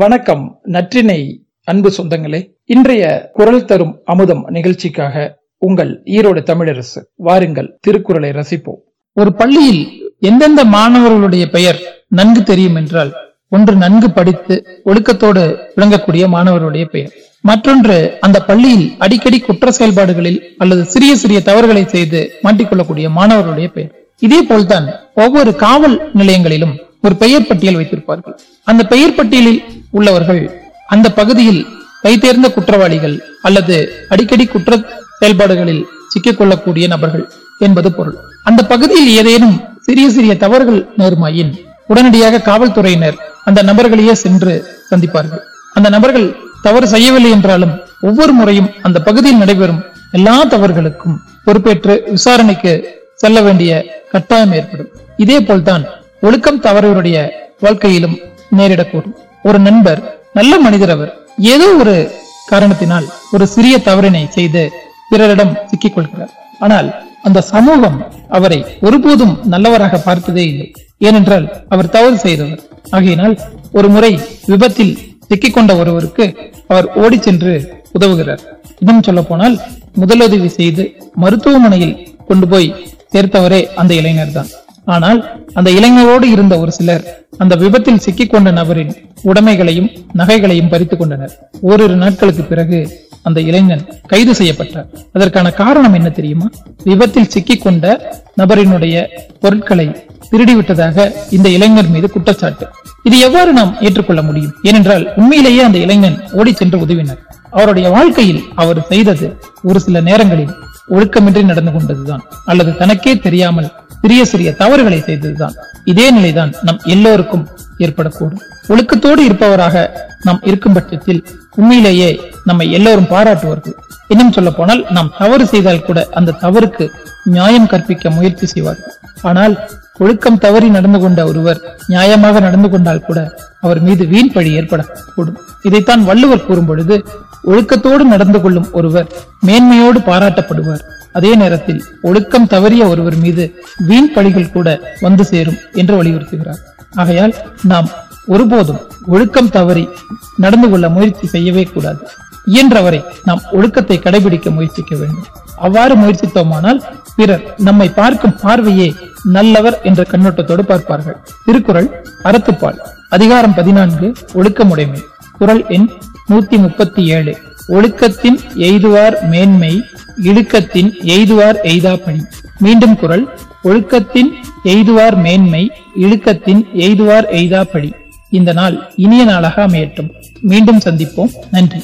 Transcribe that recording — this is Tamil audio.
வணக்கம் நற்றினை அன்பு சொந்தங்களே. இன்றைய குரல் தரும் அமுதம் நிகழ்ச்சிக்காக உங்கள் ஈரோடு தமிழரசு வாருங்கள் திருக்குறளை ரசிப்போம். ஒரு பள்ளியில் எந்தெந்த மாணவர்களுடைய பெயர் நன்கு தெரியும் என்றால் ஒன்று நன்கு படித்து ஒழுக்கத்தோடு விளங்கக்கூடிய மாணவருடைய பெயர். மற்றொன்று அந்த பள்ளியில் அடிக்கடி குற்ற செயல்பாடுகளில் அல்லது சிறிய சிறிய தவறுகளை செய்து மாட்டிக்கொள்ளக்கூடிய மாணவருடைய பெயர். இதே போல்தான் ஒவ்வொரு காவல் நிலையங்களிலும் ஒரு பெயர் பட்டியல் வைத்திருப்பார்கள். அந்த பெயர் பட்டியலில் உள்ளவர்கள். அந்த பகுதியில் கைதேர்ந்த குற்றவாளிகள் அல்லது அடிக்கடி குற்ற செயல்பாடுகளில் சிக்கிக்கொள்ளக்கூடிய நபர்கள் என்பது பொருள். அந்த பகுதியில் ஏதேனும் சிறிய சிறிய தவறுகள் நேருமாயின் உடனடியாக காவல்துறையினர் அந்த நபர்களையே சென்று சந்திப்பார்கள். அந்த நபர்கள் தவறு செய்யவில்லை என்றாலும் ஒவ்வொரு முறையும் அந்த பகுதியில் நடைபெறும் எல்லா தவறுகளுக்கும் பொறுப்பேற்று விசாரணைக்கு செல்ல வேண்டிய கட்டாயம் ஏற்படும். இதே போல்தான் ஒழுக்கம் தவறுவருடைய வாழ்க்கையிலும் நேரிடக்கூடும். ஒரு நண்பர் நல்ல மனிதர் அவர். ஏதோ ஒரு காரணத்தினால் ஒரு சிறிய தவறினை செய்து பிறரிடம் சிக்கிக் கொள்கிறார் ஆனால் அந்த சமூகம் அவரை ஒருபோதும் நல்லவராக பார்த்ததே இல்லை. ஏனென்றால் அவர் தவறு செய்தவர். ஆகையினால் ஒரு முறை விபத்தில் சிக்கிக்கொண்ட ஒருவருக்கு அவர் ஓடி சென்று உதவுகிறார். இன்னும் சொல்ல போனால் முதலுதவி செய்து மருத்துவமனையில் கொண்டு போய் சேர்த்தவரே அந்த இளைஞர் தான் ஆனால் அந்த இளைஞரோடு இருந்த ஒரு சிலர் அந்த விபத்தில் சிக்கிக்கொண்ட நபரின் உடைமைகளையும் நகைகளையும் பறித்துக் கொண்டனர். ஓரிரு நாட்களுக்கு பிறகு அந்த இளைஞன் கைது செய்யப்பட்டார். அதற்கான காரணம் என்ன தெரியுமா? விபத்தில் சிக்கிக்கொண்ட நபரினுடைய பொருட்களை திருடிவிட்டதாக இந்த இளைஞர் மீது குற்றச்சாட்டு. இது எவ்வாறு நாம் ஏற்றுக்கொள்ள முடியும்? ஏனென்றால் உண்மையிலேயே அந்த இளைஞன் ஓடி சென்று உதவினர். அவருடைய வாழ்க்கையில் அவர் செய்தது ஒரு சில நேரங்களில் ஒழுக்கமின்றி நடந்து கொண்டதுதான். அல்லது தனக்கே தெரியாமல் சிறிய சிறிய தவறுகளை செய்ததுதான். இதே நிலைதான் நம் எல்லோருக்கும் ஏற்படக்கூடும். ஒழுக்கத்தோடு இருப்பவராக நாம் இருக்கும் பட்சத்தில் உண்மையிலேயே நம்மை எல்லோரும் பாராட்டுவார்கள். இன்னும் சொல்ல போனால் நாம் தவறு செய்தால் கூட அந்த தவறுக்கு நியாயம் கற்பிக்க முயற்சி செய்வார்கள் ஆனால் ஒழுக்கம் தவறி நடந்து கொண்ட ஒருவர் நியாயமாக நடந்து கொண்டால் கூட அவர் மீது வீண் பழி ஏற்படக்கூடும். இதைத்தான் வள்ளுவர் கூறும் பொழுது ஒழுக்கத்தோடு நடந்து கொள்ளும் ஒருவர் மேன்மையோடு பாராட்டப்படுவார். அதே நேரத்தில் ஒழுக்கம் தவறிய ஒருவர் மீது வீண் பழிகள் கூட வந்து சேரும் என்று வலியுறுத்துகிறார். ஆகையால் நாம் ஒருபோதும் ஒழுக்கம் தவறி நடந்து கொள்ள முயற்சி செய்யவே கூடாது. இயன்றவரை நாம் ஒழுக்கத்தை கடைபிடிக்க முயற்சிக்க வேண்டும். அவ்வாறு முயற்சித்தோமானால் பிறர் நம்மை பார்க்கும் பார்வையே நல்லவர் என்ற கண்ணோட்டத்தோடு பார்ப்பார்கள். திருக்குறள் அறத்துப்பால் அதிகாரம் பதினான்கு ஒழுக்கமுடைமை. குரல் எண் நூத்தி முப்பத்தி ஏழு. ஒழுக்கத்தின் எய்துவார் மேன்மை இழுக்கத்தின் எய்துவார் எய்தா பணி மீண்டும் குரல் ஒழுக்கத்தின் எய்துவார் மேன்மை இழுக்கத்தின் எய்துவார் எய்தா படி இந்த நாள் இனிய நாளாக அமையட்டும். மீண்டும் சந்திப்போம். நன்றி.